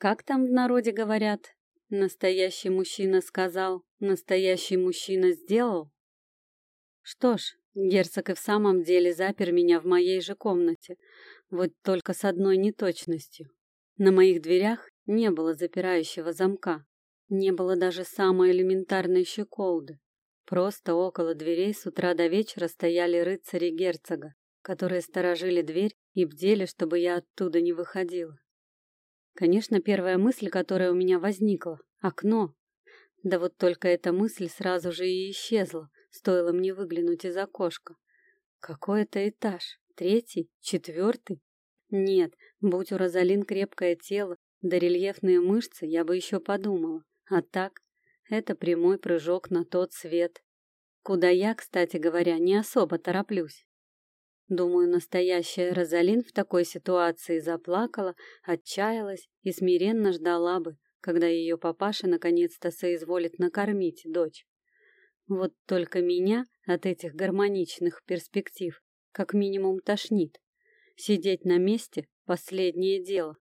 Как там в народе говорят? Настоящий мужчина сказал, настоящий мужчина сделал? Что ж, герцог и в самом деле запер меня в моей же комнате, вот только с одной неточностью. На моих дверях не было запирающего замка, не было даже самой элементарной щеколды. Просто около дверей с утра до вечера стояли рыцари герцога, которые сторожили дверь и бдели, чтобы я оттуда не выходила. Конечно, первая мысль, которая у меня возникла — окно. Да вот только эта мысль сразу же и исчезла, стоило мне выглянуть из окошка. Какой это этаж? Третий? Четвертый? Нет, будь у Розалин крепкое тело, да рельефные мышцы, я бы еще подумала. А так, это прямой прыжок на тот свет. Куда я, кстати говоря, не особо тороплюсь. Думаю, настоящая Розалин в такой ситуации заплакала, отчаялась и смиренно ждала бы, когда ее папаша наконец-то соизволит накормить дочь. Вот только меня от этих гармоничных перспектив как минимум тошнит. Сидеть на месте — последнее дело.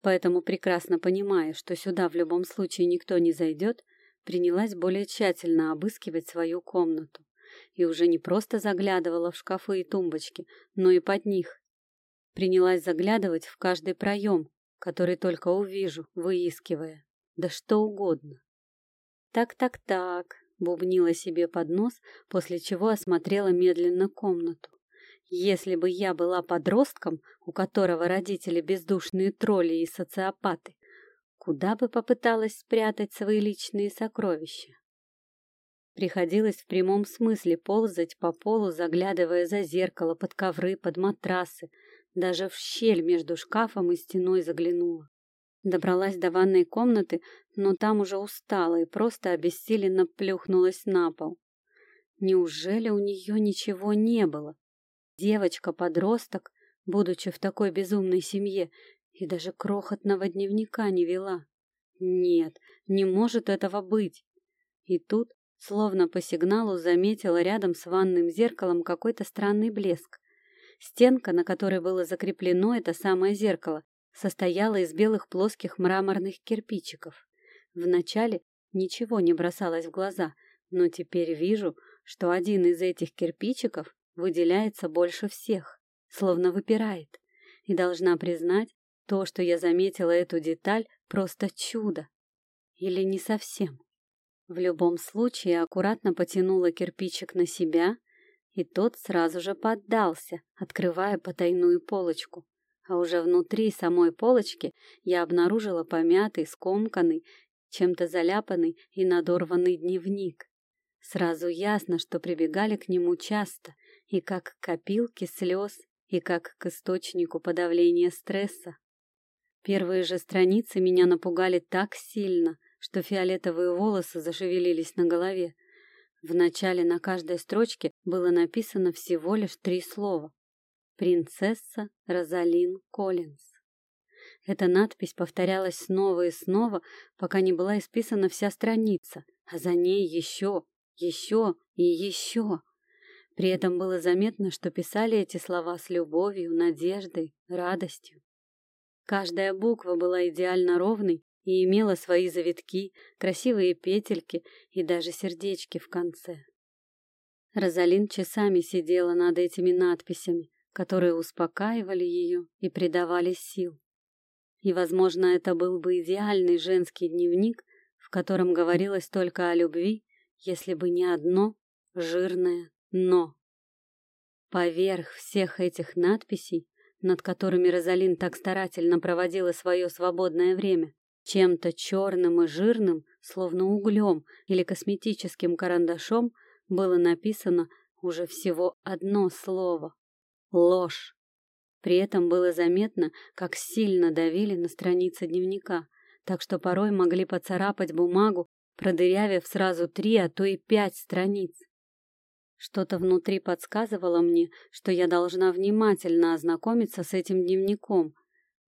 Поэтому, прекрасно понимая, что сюда в любом случае никто не зайдет, принялась более тщательно обыскивать свою комнату и уже не просто заглядывала в шкафы и тумбочки, но и под них. Принялась заглядывать в каждый проем, который только увижу, выискивая. Да что угодно. «Так-так-так», — бубнила себе под нос, после чего осмотрела медленно комнату. «Если бы я была подростком, у которого родители бездушные тролли и социопаты, куда бы попыталась спрятать свои личные сокровища?» Приходилось в прямом смысле ползать по полу, заглядывая за зеркало, под ковры, под матрасы. Даже в щель между шкафом и стеной заглянула. Добралась до ванной комнаты, но там уже устала и просто обессиленно плюхнулась на пол. Неужели у нее ничего не было? Девочка-подросток, будучи в такой безумной семье, и даже крохотного дневника не вела. Нет, не может этого быть. И тут Словно по сигналу заметила рядом с ванным зеркалом какой-то странный блеск. Стенка, на которой было закреплено это самое зеркало, состояла из белых плоских мраморных кирпичиков. Вначале ничего не бросалось в глаза, но теперь вижу, что один из этих кирпичиков выделяется больше всех, словно выпирает. И должна признать, то, что я заметила эту деталь, просто чудо. Или не совсем. В любом случае аккуратно потянула кирпичик на себя, и тот сразу же поддался, открывая потайную полочку. А уже внутри самой полочки я обнаружила помятый, скомканный, чем-то заляпанный и надорванный дневник. Сразу ясно, что прибегали к нему часто, и как к копилке слез, и как к источнику подавления стресса. Первые же страницы меня напугали так сильно, что фиолетовые волосы зашевелились на голове. Вначале на каждой строчке было написано всего лишь три слова. «Принцесса Розалин Коллинз». Эта надпись повторялась снова и снова, пока не была исписана вся страница, а за ней еще, еще и еще. При этом было заметно, что писали эти слова с любовью, надеждой, радостью. Каждая буква была идеально ровной и имела свои завитки, красивые петельки и даже сердечки в конце. Розалин часами сидела над этими надписями, которые успокаивали ее и придавали сил. И, возможно, это был бы идеальный женский дневник, в котором говорилось только о любви, если бы не одно жирное «но». Поверх всех этих надписей, над которыми Розалин так старательно проводила свое свободное время, чем-то черным и жирным, словно углем или косметическим карандашом, было написано уже всего одно слово — ложь. При этом было заметно, как сильно давили на страницы дневника, так что порой могли поцарапать бумагу, продырявив сразу три, а то и пять страниц. Что-то внутри подсказывало мне, что я должна внимательно ознакомиться с этим дневником.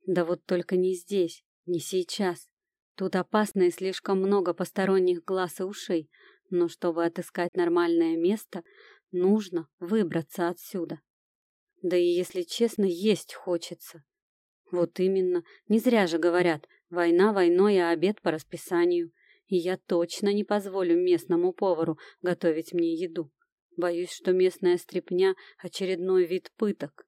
Да вот только не здесь, не сейчас. Тут опасно и слишком много посторонних глаз и ушей, но чтобы отыскать нормальное место, нужно выбраться отсюда. Да и, если честно, есть хочется. Вот именно, не зря же говорят, война войной, а обед по расписанию. И я точно не позволю местному повару готовить мне еду. Боюсь, что местная стряпня — очередной вид пыток.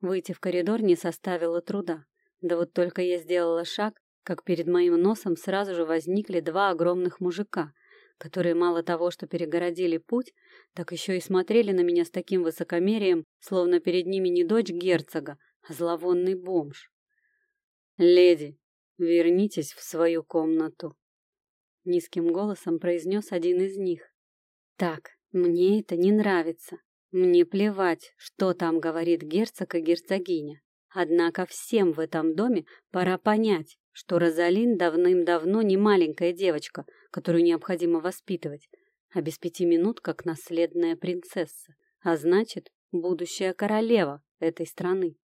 Выйти в коридор не составило труда. Да вот только я сделала шаг, как перед моим носом сразу же возникли два огромных мужика, которые мало того, что перегородили путь, так еще и смотрели на меня с таким высокомерием, словно перед ними не дочь герцога, а зловонный бомж. «Леди, вернитесь в свою комнату», — низким голосом произнес один из них. «Так, мне это не нравится. Мне плевать, что там говорит герцог и герцогиня. Однако всем в этом доме пора понять, что Розалин давным-давно не маленькая девочка, которую необходимо воспитывать, а без пяти минут как наследная принцесса, а значит, будущая королева этой страны.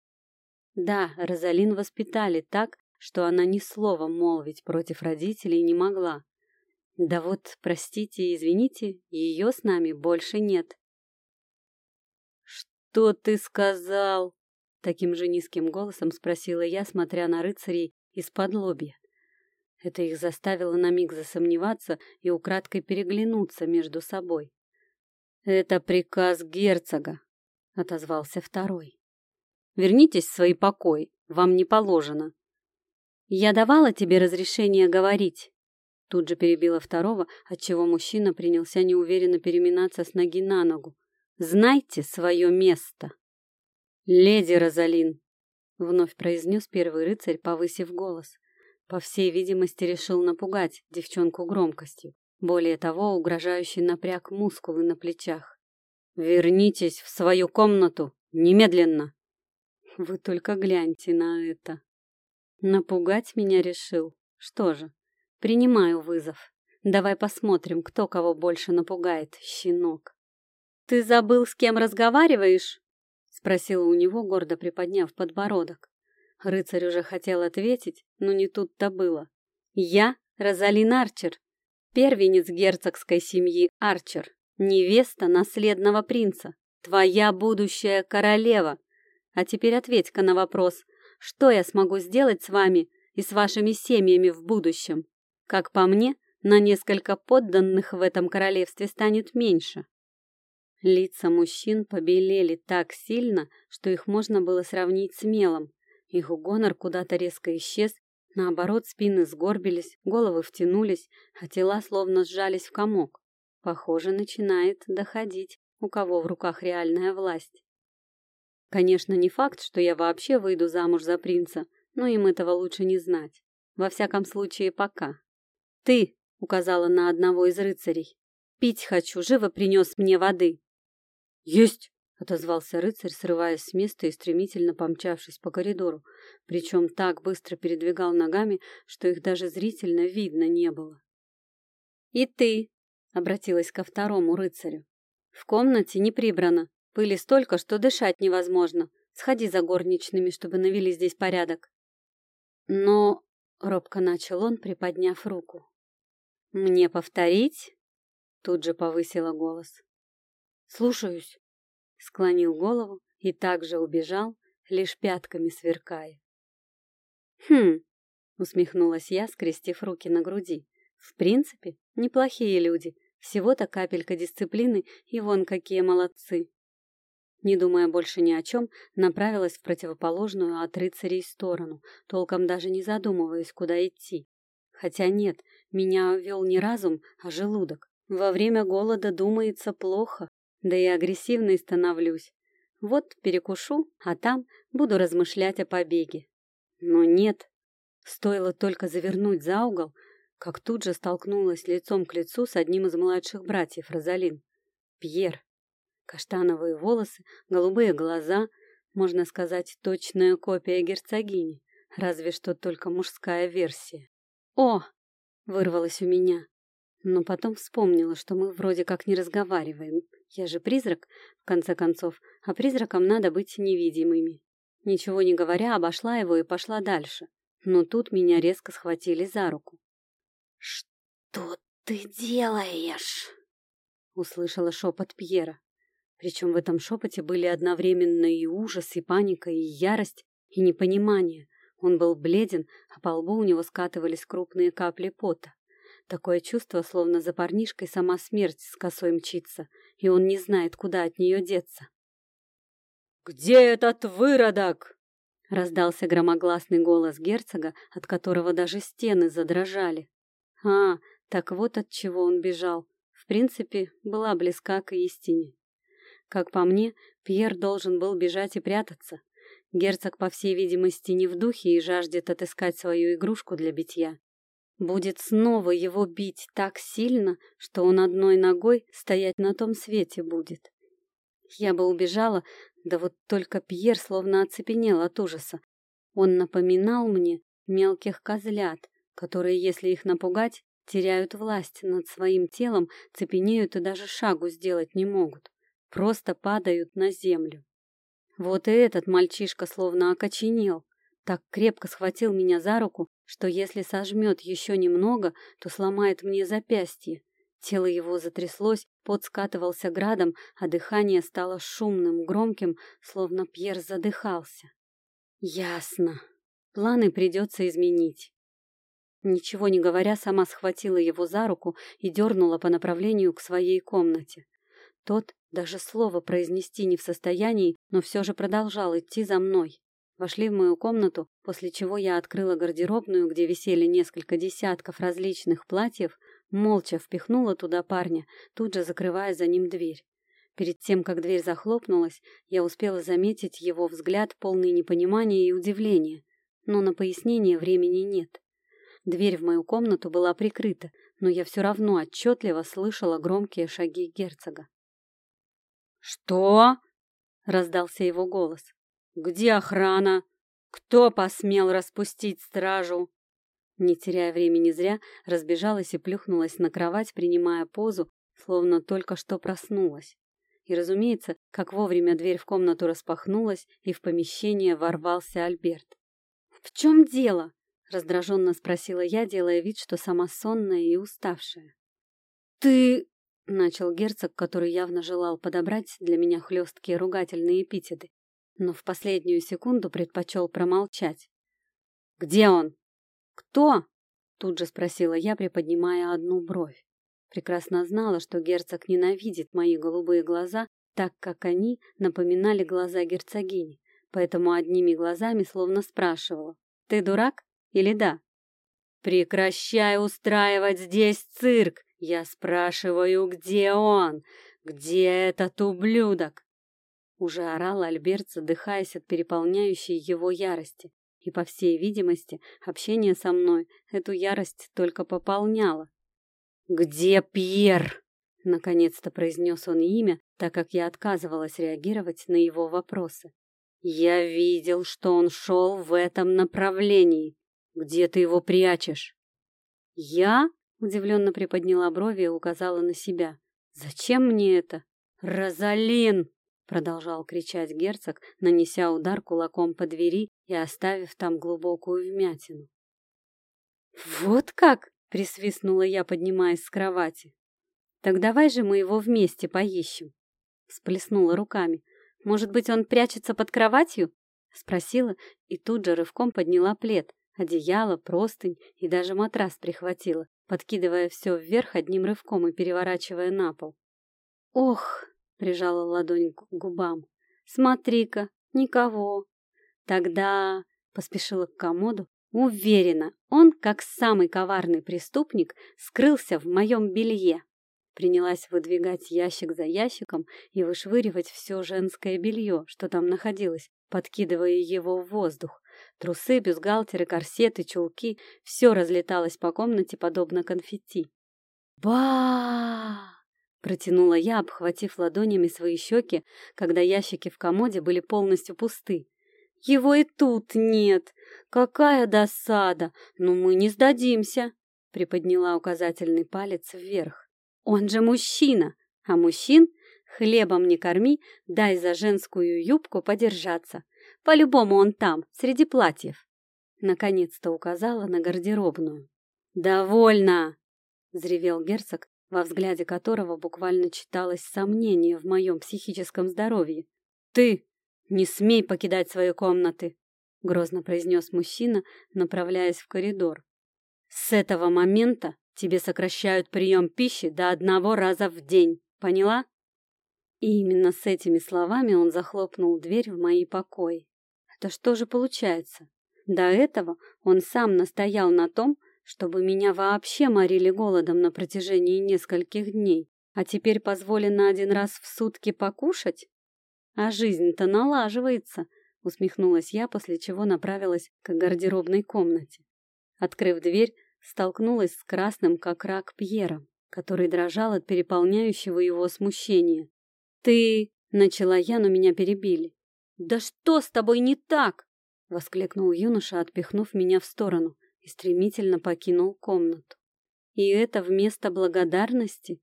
Да, Розалин воспитали так, что она ни слова молвить против родителей не могла. Да вот, простите и извините, ее с нами больше нет. «Что ты сказал?» Таким же низким голосом спросила я, смотря на рыцарей из-под лобья. Это их заставило на миг засомневаться и украдкой переглянуться между собой. «Это приказ герцога», — отозвался второй. «Вернитесь в свои покои, вам не положено». «Я давала тебе разрешение говорить», — тут же перебила второго, отчего мужчина принялся неуверенно переминаться с ноги на ногу. «Знайте свое место!» «Леди Розалин!» — вновь произнес первый рыцарь, повысив голос. По всей видимости, решил напугать девчонку громкостью. Более того, угрожающий напряг мускулы на плечах. «Вернитесь в свою комнату! Немедленно!» Вы только гляньте на это. Напугать меня решил. Что же, принимаю вызов. Давай посмотрим, кто кого больше напугает, щенок. Ты забыл, с кем разговариваешь? Спросила у него, гордо приподняв подбородок. Рыцарь уже хотел ответить, но не тут-то было. «Я Розалин Арчер, первенец герцогской семьи Арчер, невеста наследного принца, твоя будущая королева. А теперь ответь-ка на вопрос, что я смогу сделать с вами и с вашими семьями в будущем? Как по мне, на несколько подданных в этом королевстве станет меньше. Лица мужчин побелели так сильно, что их можно было сравнить с мелом. Их гонор куда-то резко исчез, наоборот, спины сгорбились, головы втянулись, а тела словно сжались в комок. Похоже, начинает доходить, у кого в руках реальная власть. Конечно, не факт, что я вообще выйду замуж за принца, но им этого лучше не знать. Во всяком случае, пока. «Ты!» — указала на одного из рыцарей. «Пить хочу, живо принес мне воды!» «Есть!» — отозвался рыцарь, срываясь с места и стремительно помчавшись по коридору, причем так быстро передвигал ногами, что их даже зрительно видно не было. «И ты!» — обратилась ко второму рыцарю. «В комнате не прибрано, пыли столько, что дышать невозможно. Сходи за горничными, чтобы навели здесь порядок». «Но...» — робко начал он, приподняв руку. «Мне повторить?» — тут же повысила голос. «Слушаюсь», — склонил голову и также убежал, лишь пятками сверкая. «Хм», — усмехнулась я, скрестив руки на груди. «В принципе, неплохие люди, всего-то капелька дисциплины, и вон какие молодцы». Не думая больше ни о чем, направилась в противоположную от рыцарей сторону, толком даже не задумываясь, куда идти. Хотя нет, меня вел не разум, а желудок. Во время голода думается плохо, да и агрессивной становлюсь. Вот перекушу, а там буду размышлять о побеге. Но нет. Стоило только завернуть за угол, как тут же столкнулась лицом к лицу с одним из младших братьев Розалин. Пьер. Каштановые волосы, голубые глаза, можно сказать, точная копия герцогини, разве что только мужская версия. «О!» — вырвалось у меня. Но потом вспомнила, что мы вроде как не разговариваем. Я же призрак, в конце концов, а призракам надо быть невидимыми. Ничего не говоря, обошла его и пошла дальше. Но тут меня резко схватили за руку. «Что ты делаешь?» Услышала шепот Пьера. Причем в этом шепоте были одновременно и ужас, и паника, и ярость, и непонимание. Он был бледен, а по лбу у него скатывались крупные капли пота. Такое чувство, словно за парнишкой сама смерть с косой мчится, и он не знает, куда от нее деться. «Где этот выродок?» Раздался громогласный голос герцога, от которого даже стены задрожали. А, так вот от чего он бежал. В принципе, была близка к истине. Как по мне, Пьер должен был бежать и прятаться. Герцог, по всей видимости, не в духе и жаждет отыскать свою игрушку для битья. Будет снова его бить так сильно, что он одной ногой стоять на том свете будет. Я бы убежала, да вот только Пьер словно оцепенел от ужаса. Он напоминал мне мелких козлят, которые, если их напугать, теряют власть над своим телом, цепенеют и даже шагу сделать не могут. Просто падают на землю. Вот и этот мальчишка словно окоченел. Так крепко схватил меня за руку, что если сожмет еще немного, то сломает мне запястье. Тело его затряслось, пот скатывался градом, а дыхание стало шумным, громким, словно Пьер задыхался. Ясно. Планы придется изменить. Ничего не говоря, сама схватила его за руку и дернула по направлению к своей комнате. Тот даже слова произнести не в состоянии, но все же продолжал идти за мной. Вошли в мою комнату, после чего я открыла гардеробную, где висели несколько десятков различных платьев, молча впихнула туда парня, тут же закрывая за ним дверь. Перед тем, как дверь захлопнулась, я успела заметить его взгляд, полный непонимания и удивления. Но на пояснение времени нет. Дверь в мою комнату была прикрыта, но я все равно отчетливо слышала громкие шаги герцога. «Что?» — раздался его голос. «Где охрана? Кто посмел распустить стражу?» Не теряя времени зря, разбежалась и плюхнулась на кровать, принимая позу, словно только что проснулась. И, разумеется, как вовремя дверь в комнату распахнулась, и в помещение ворвался Альберт. «В чем дело?» — раздраженно спросила я, делая вид, что сама сонная и уставшая. «Ты...» — начал герцог, который явно желал подобрать для меня хлесткие ругательные эпитеты, но в последнюю секунду предпочел промолчать. «Где он?» «Кто?» — тут же спросила я, приподнимая одну бровь. Прекрасно знала, что герцог ненавидит мои голубые глаза, так как они напоминали глаза герцогини, поэтому одними глазами словно спрашивала «Ты дурак или да?» «Прекращай устраивать здесь цирк! Я спрашиваю, где он? Где этот ублюдок?» Уже орал Альберт, задыхаясь от переполняющей его ярости. И, по всей видимости, общение со мной эту ярость только пополняло. «Где Пьер?» — наконец-то произнес он имя, так как я отказывалась реагировать на его вопросы. «Я видел, что он шел в этом направлении. Где ты его прячешь?» «Я?» — удивленно приподняла брови и указала на себя. «Зачем мне это?» «Розалин!» Продолжал кричать герцог, нанеся удар кулаком по двери и оставив там глубокую вмятину. «Вот как!» — присвистнула я, поднимаясь с кровати. «Так давай же мы его вместе поищем!» Сплеснула руками. «Может быть, он прячется под кроватью?» Спросила и тут же рывком подняла плед, одеяло, простынь и даже матрас прихватила, подкидывая все вверх одним рывком и переворачивая на пол. «Ох!» Прижала ладонь к губам. Смотри-ка, никого. Тогда поспешила к комоду. Уверена, он, как самый коварный преступник, скрылся в моем белье. Принялась выдвигать ящик за ящиком и вышвыривать все женское белье, что там находилось, подкидывая его в воздух. Трусы, бюстгальтеры, корсеты, чулки — все разлеталось по комнате, подобно конфетти. ба Протянула я, обхватив ладонями свои щеки, когда ящики в комоде были полностью пусты. «Его и тут нет! Какая досада! Но мы не сдадимся!» Приподняла указательный палец вверх. «Он же мужчина! А мужчин хлебом не корми, дай за женскую юбку подержаться. По-любому он там, среди платьев!» Наконец-то указала на гардеробную. «Довольно!» — взревел герцог, во взгляде которого буквально читалось сомнение в моем психическом здоровье. «Ты не смей покидать свои комнаты!» — грозно произнес мужчина, направляясь в коридор. «С этого момента тебе сокращают прием пищи до одного раза в день, поняла?» И именно с этими словами он захлопнул дверь в мои покои. Это что же получается? До этого он сам настоял на том, чтобы меня вообще морили голодом на протяжении нескольких дней, а теперь позволено один раз в сутки покушать? А жизнь-то налаживается, усмехнулась я, после чего направилась к гардеробной комнате. Открыв дверь, столкнулась с красным, как рак, Пьером, который дрожал от переполняющего его смущения. «Ты...» — начала я, но меня перебили. «Да что с тобой не так?» — воскликнул юноша, отпихнув меня в сторону, и стремительно покинул комнату. «И это вместо благодарности?»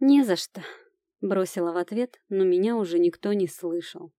«Не за что», — бросила в ответ, но меня уже никто не слышал.